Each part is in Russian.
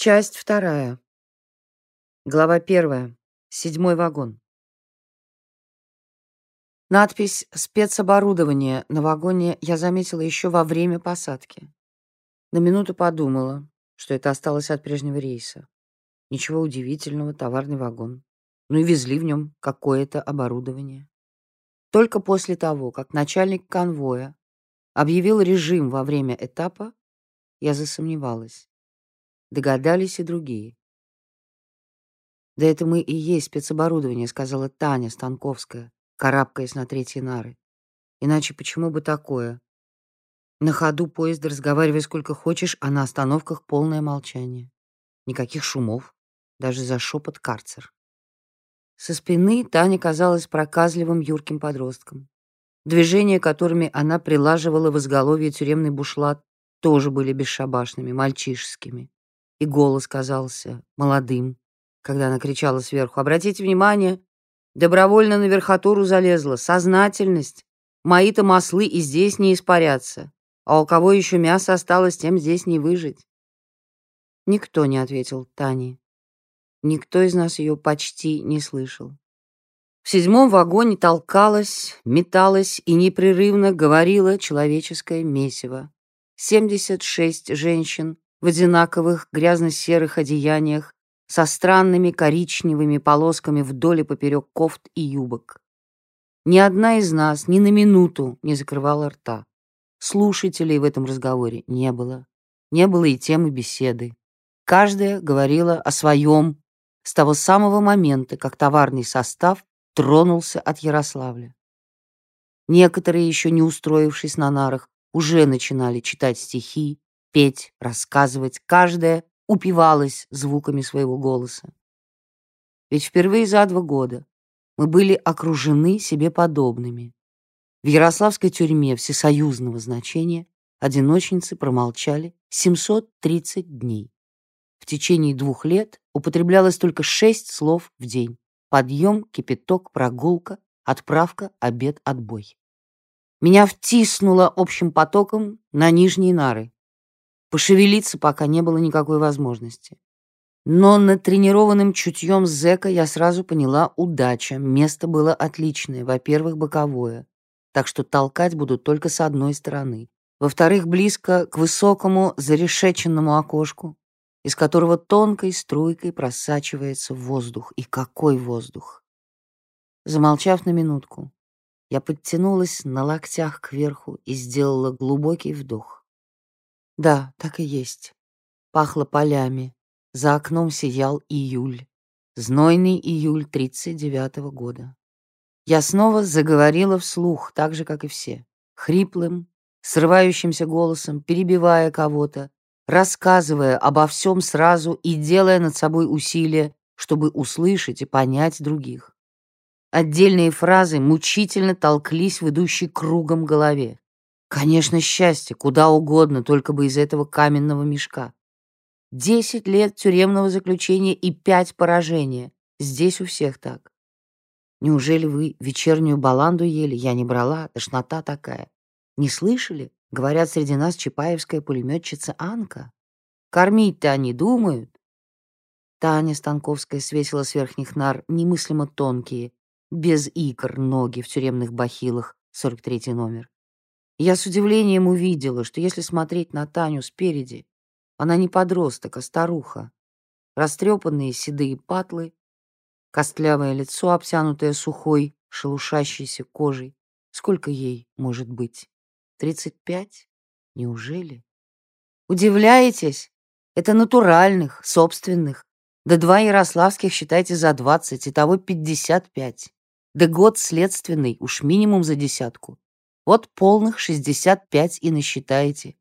Часть вторая. Глава первая. Седьмой вагон. Надпись «Спецоборудование» на вагоне я заметила еще во время посадки. На минуту подумала, что это осталось от прежнего рейса. Ничего удивительного, товарный вагон. Ну и везли в нем какое-то оборудование. Только после того, как начальник конвоя объявил режим во время этапа, я засомневалась. Догадались и другие. «Да это мы и есть спецоборудование», — сказала Таня Станковская, карабкаясь на третьей нары. «Иначе почему бы такое? На ходу поезда разговаривай сколько хочешь, а на остановках полное молчание. Никаких шумов, даже за шепот карцер». Со спины Таня казалась проказливым юрким подростком. Движения, которыми она прилаживала в изголовье тюремный бушлат, тоже были бесшабашными, мальчишескими. И голос казался молодым, когда она кричала сверху. «Обратите внимание, добровольно на верхотуру залезла. Сознательность. Мои-то маслы и здесь не испарятся. А у кого еще мясо осталось, тем здесь не выжить». Никто не ответил Тане. Никто из нас ее почти не слышал. В седьмом вагоне толкалась, металась и непрерывно говорила человеческое месиво. 76 женщин в одинаковых грязно-серых одеяниях со странными коричневыми полосками вдоль и поперек кофт и юбок. Ни одна из нас ни на минуту не закрывала рта. Слушателей в этом разговоре не было. Не было и темы беседы. Каждая говорила о своем, с того самого момента, как товарный состав тронулся от Ярославля. Некоторые, еще не устроившись на нарах, уже начинали читать стихи, петь, рассказывать. Каждая упивалась звуками своего голоса. Ведь впервые за два года мы были окружены себе подобными. В Ярославской тюрьме всесоюзного значения одиночницы промолчали 730 дней. В течение двух лет употреблялось только шесть слов в день. Подъем, кипяток, прогулка, отправка, обед, отбой. Меня втиснуло общим потоком на нижние нары. Пошевелиться пока не было никакой возможности. Но натренированным чутьем зэка я сразу поняла удача. Место было отличное. Во-первых, боковое. Так что толкать будут только с одной стороны. Во-вторых, близко к высокому зарешеченному окошку из которого тонкой струйкой просачивается воздух. И какой воздух! Замолчав на минутку, я подтянулась на локтях кверху и сделала глубокий вдох. Да, так и есть. Пахло полями. За окном сиял июль. Знойный июль 39-го года. Я снова заговорила вслух, так же, как и все. Хриплым, срывающимся голосом, перебивая кого-то, рассказывая обо всем сразу и делая над собой усилия, чтобы услышать и понять других. Отдельные фразы мучительно толклись в идущей кругом голове. Конечно, счастье, куда угодно, только бы из этого каменного мешка. Десять лет тюремного заключения и пять поражения. Здесь у всех так. Неужели вы вечернюю баланду ели? Я не брала, тошнота такая. Не слышали? Говорят, среди нас чапаевская пулеметчица Анка. Кормить-то они думают. Таня Станковская свесила с верхних нар немыслимо тонкие, без икр ноги в тюремных бахилах, 43 номер. Я с удивлением увидела, что если смотреть на Таню спереди, она не подросток, а старуха. Растрепанные седые патлы, костлявое лицо, обтянутое сухой, шелушащейся кожей. Сколько ей может быть? Тридцать пять? Неужели? Удивляетесь? Это натуральных, собственных. Да два ярославских считайте за двадцать, и того пятьдесят пять. Да год следственный, уж минимум за десятку. Вот полных шестьдесят пять и насчитаете.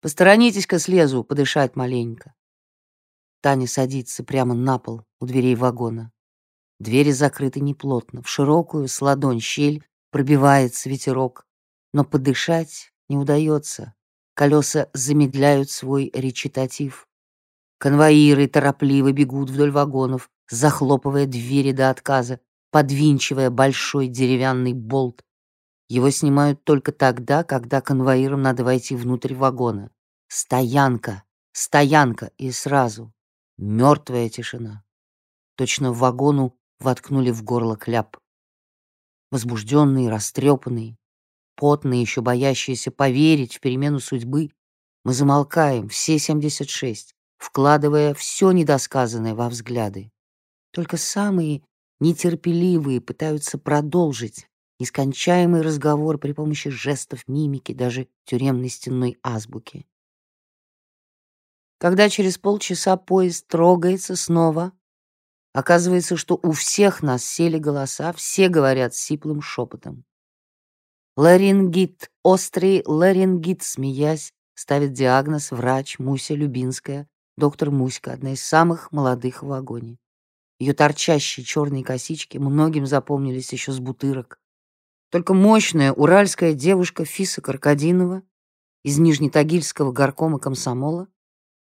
Посторонитесь-ка слезу, подышать маленько. Таня садится прямо на пол у дверей вагона. Двери закрыты неплотно. В широкую с ладонь щель пробивается ветерок но подышать не удается. Колеса замедляют свой речитатив. Конвоиры торопливо бегут вдоль вагонов, захлопывая двери до отказа, подвинчивая большой деревянный болт. Его снимают только тогда, когда конвоирам надо войти внутрь вагона. Стоянка, стоянка, и сразу. Мертвая тишина. Точно в вагону воткнули в горло кляп. Возбужденные, растрепанные, потные, еще боящиеся поверить в перемену судьбы, мы замолкаем, все 76, вкладывая все недосказанное во взгляды. Только самые нетерпеливые пытаются продолжить нескончаемый разговор при помощи жестов, мимики, даже тюремной стенной азбуки. Когда через полчаса поезд трогается снова, оказывается, что у всех нас сели голоса, все говорят сиплым шепотом. Ларингит, острый ларингит, смеясь, ставит диагноз врач Муся Любинская, доктор Муська, одна из самых молодых в вагоне. Ее торчащие черные косички многим запомнились еще с бутырок. Только мощная уральская девушка Фиса Каркадинова из Нижнетагильского горкома комсомола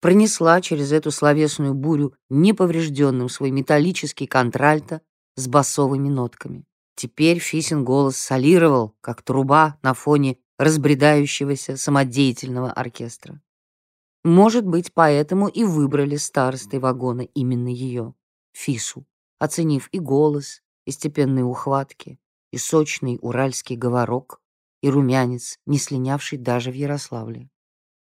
пронесла через эту словесную бурю неповрежденным свой металлический контральто с басовыми нотками. Теперь Фисин голос солировал, как труба на фоне разбредающегося самодеятельного оркестра. Может быть, поэтому и выбрали старостой вагона именно ее, Фису, оценив и голос, и степенные ухватки, и сочный уральский говорок, и румянец, не слинявший даже в Ярославле.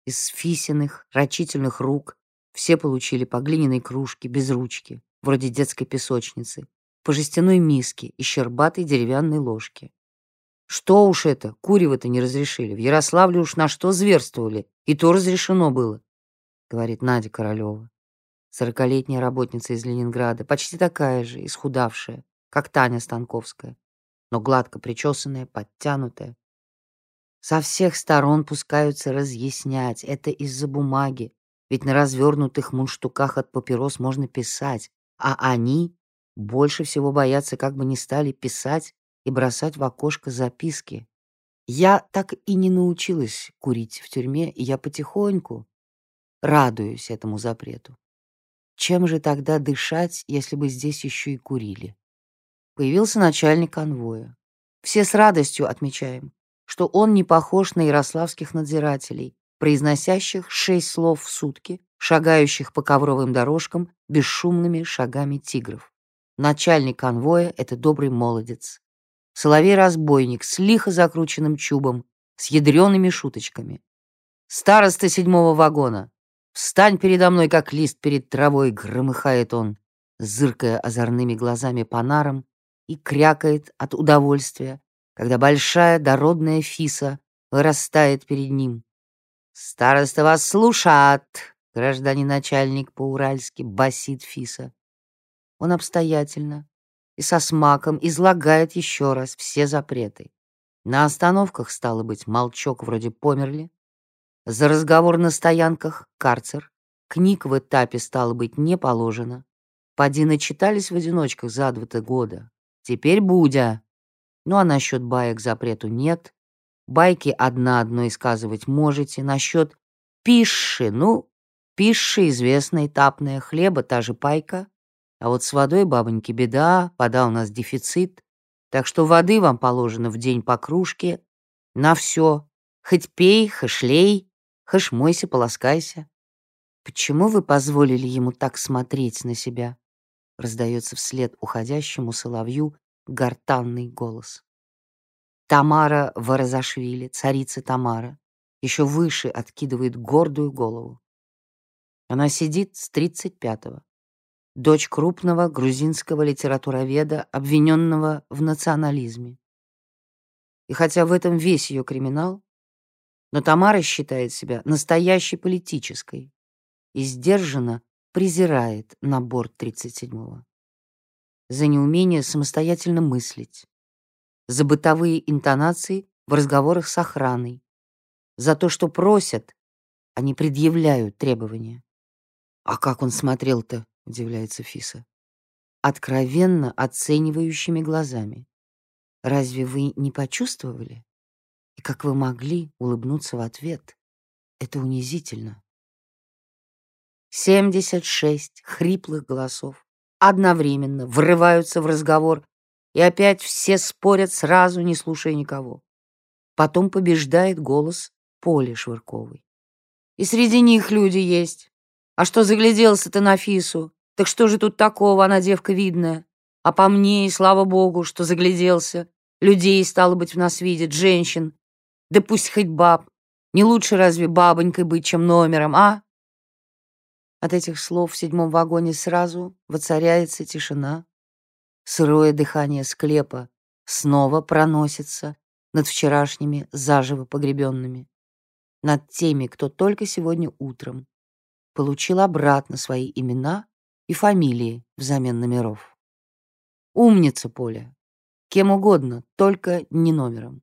Из фисиных, рачительных рук все получили по глиняной кружке без ручки, вроде детской песочницы, по жестяной миске и щербатой деревянной ложке. Что уж это, курево-то не разрешили. В Ярославле уж на что зверствовали, и то разрешено было, говорит Надя Королева. Сорокалетняя работница из Ленинграда, почти такая же, исхудавшая, как Таня Станковская, но гладко причесанная, подтянутая, со всех сторон пускаются разъяснять. Это из-за бумаги. Ведь на развернутых мундштуках от папирос можно писать. А они больше всего боятся, как бы не стали писать и бросать в окошко записки. Я так и не научилась курить в тюрьме, и я потихоньку радуюсь этому запрету. Чем же тогда дышать, если бы здесь еще и курили? Появился начальник конвоя. Все с радостью отмечаем что он не похож на ярославских надзирателей, произносящих шесть слов в сутки, шагающих по ковровым дорожкам бесшумными шагами тигров. Начальник конвоя — это добрый молодец. Соловей-разбойник с лихо закрученным чубом, с ядреными шуточками. «Староста седьмого вагона! Встань передо мной, как лист перед травой!» — громыхает он, зыркая озорными глазами по нарам, и крякает от удовольствия, когда большая дородная фиса вырастает перед ним. «Староста вас слушат!» — гражданин начальник по-уральски басит фиса. Он обстоятельно и со смаком излагает еще раз все запреты. На остановках, стало быть, молчок вроде померли. За разговор на стоянках — карцер. Книг в этапе, стало быть, не положено. Поди начитались в одиночках за два года. Теперь Будя ну а насчет баек запрету нет. Байки одна одной сказывать можете. Насчет пиши, ну, пиши известная этапная, хлеба та же пайка. А вот с водой, бабоньки, беда, вода у нас дефицит. Так что воды вам положено в день по кружке. На все. Хоть пей, хоть лей, хоть мойся, полоскайся. Почему вы позволили ему так смотреть на себя? Раздается вслед уходящему соловью гортанный голос. Тамара Варазашвили, царица Тамара, еще выше откидывает гордую голову. Она сидит с 35-го. Дочь крупного грузинского литературоведа, обвиненного в национализме. И хотя в этом весь ее криминал, но Тамара считает себя настоящей политической и сдержанно презирает набор 37-го за неумение самостоятельно мыслить, за бытовые интонации в разговорах с охраной, за то, что просят, а не предъявляют требования. «А как он смотрел-то?» — удивляется Фиса. «Откровенно оценивающими глазами. Разве вы не почувствовали? И как вы могли улыбнуться в ответ? Это унизительно». Семьдесят шесть хриплых голосов одновременно врываются в разговор, и опять все спорят сразу, не слушая никого. Потом побеждает голос Поли Швырковой. И среди них люди есть. А что загляделся ты на Фису? Так что же тут такого, она девка видная? А по мне, и слава богу, что загляделся. Людей, стало быть, в нас видит, женщин. Да пусть хоть баб. Не лучше разве бабонькой быть, чем номером, а? От этих слов в седьмом вагоне сразу воцаряется тишина. Сырое дыхание склепа снова проносится над вчерашними заживо погребенными, над теми, кто только сегодня утром получил обратно свои имена и фамилии взамен номеров. Умница, Поля. Кем угодно, только не номером.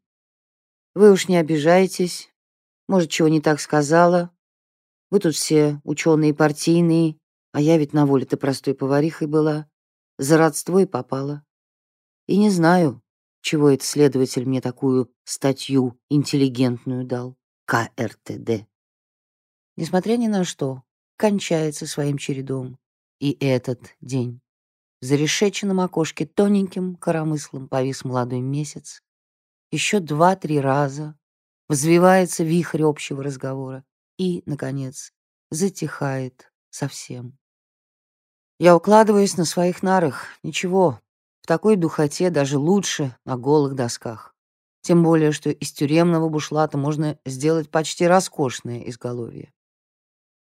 Вы уж не обижайтесь. Может, чего не так сказала, вы тут все ученые партийные, а я ведь на воле-то простой поварихой была. За родство и попала. И не знаю, чего этот следователь мне такую статью интеллигентную дал. КРТД. Несмотря ни на что, кончается своим чередом и этот день. В зарешеченном окошке тоненьким коромыслом повис молодой месяц. Еще два-три раза взвивается вихрь общего разговора и, наконец, затихает совсем. Я укладываюсь на своих нарах. Ничего, в такой духоте даже лучше на голых досках. Тем более, что из тюремного бушлата можно сделать почти роскошное изголовье.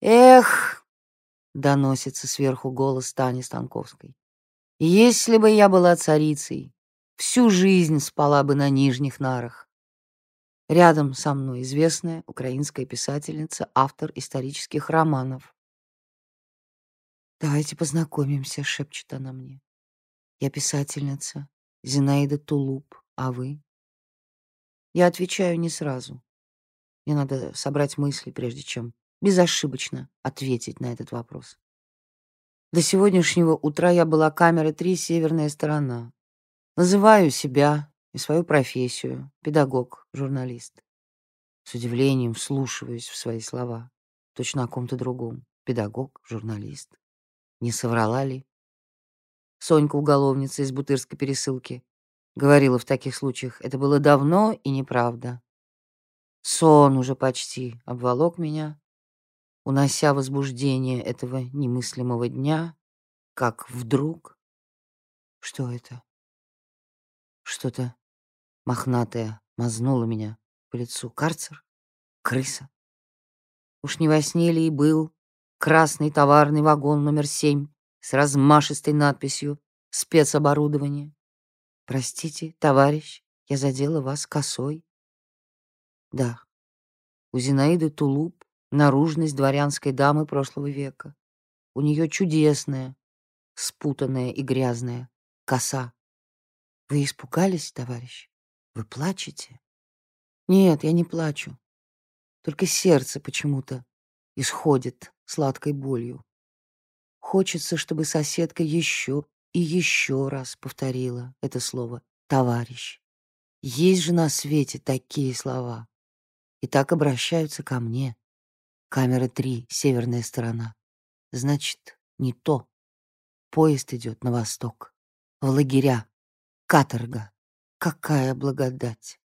«Эх!» — доносится сверху голос Тани Станковской. «Если бы я была царицей, всю жизнь спала бы на нижних нарах. Рядом со мной известная украинская писательница, автор исторических романов. «Давайте познакомимся», — шепчет она мне. «Я писательница, Зинаида Тулуп, а вы?» Я отвечаю не сразу. Мне надо собрать мысли, прежде чем безошибочно ответить на этот вопрос. До сегодняшнего утра я была камера 3 «Северная сторона». Называю себя и свою профессию — педагог, журналист. С удивлением вслушиваюсь в свои слова, точно о ком-то другом. Педагог, журналист. Не соврала ли? Сонька, уголовница из Бутырской пересылки, говорила в таких случаях, это было давно и неправда. Сон уже почти обволок меня, унося возбуждение этого немыслимого дня, как вдруг... Что это? Что-то Мохнатая мазнула меня по лицу. Карцер? Крыса? Уж не во сне ли и был красный товарный вагон номер семь с размашистой надписью «Спецоборудование». «Простите, товарищ, я задела вас косой». Да, у Зинаиды Тулуп наружность дворянской дамы прошлого века. У нее чудесная, спутанная и грязная коса. Вы испугались, товарищ? Вы плачете? Нет, я не плачу. Только сердце почему-то исходит сладкой болью. Хочется, чтобы соседка еще и еще раз повторила это слово «товарищ». Есть же на свете такие слова. И так обращаются ко мне. Камера 3, северная сторона. Значит, не то. Поезд идет на восток. В лагеря. Каторга. Какая благодать!